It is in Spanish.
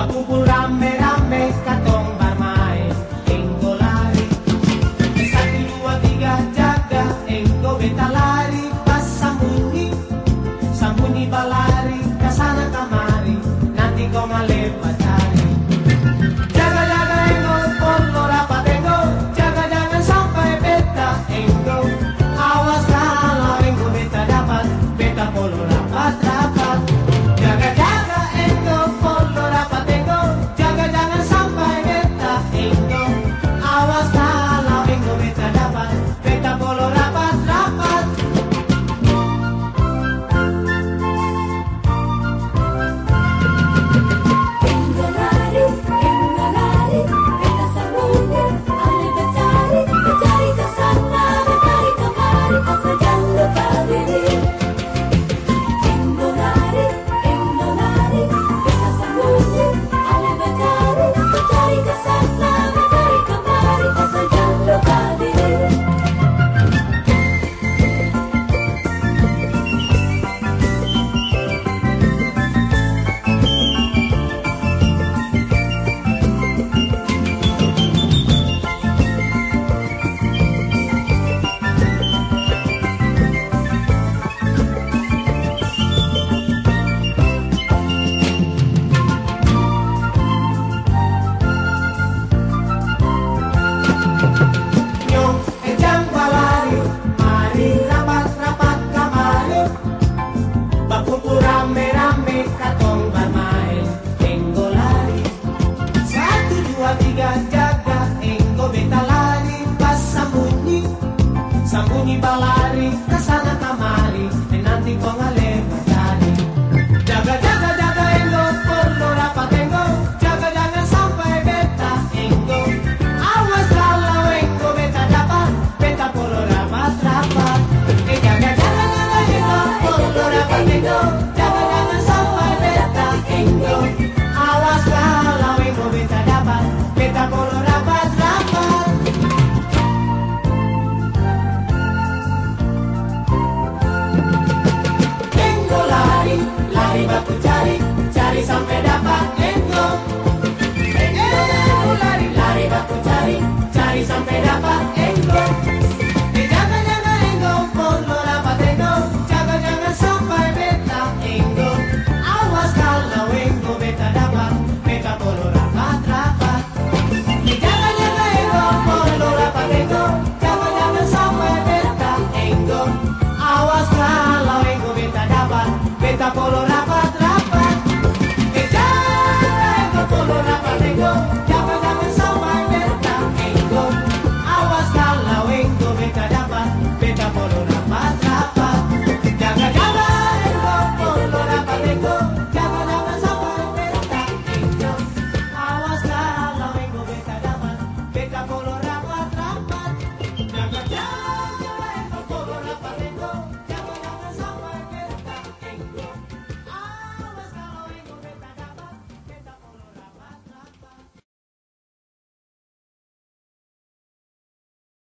Mapupuram Sabuna embalada Capita Colorado.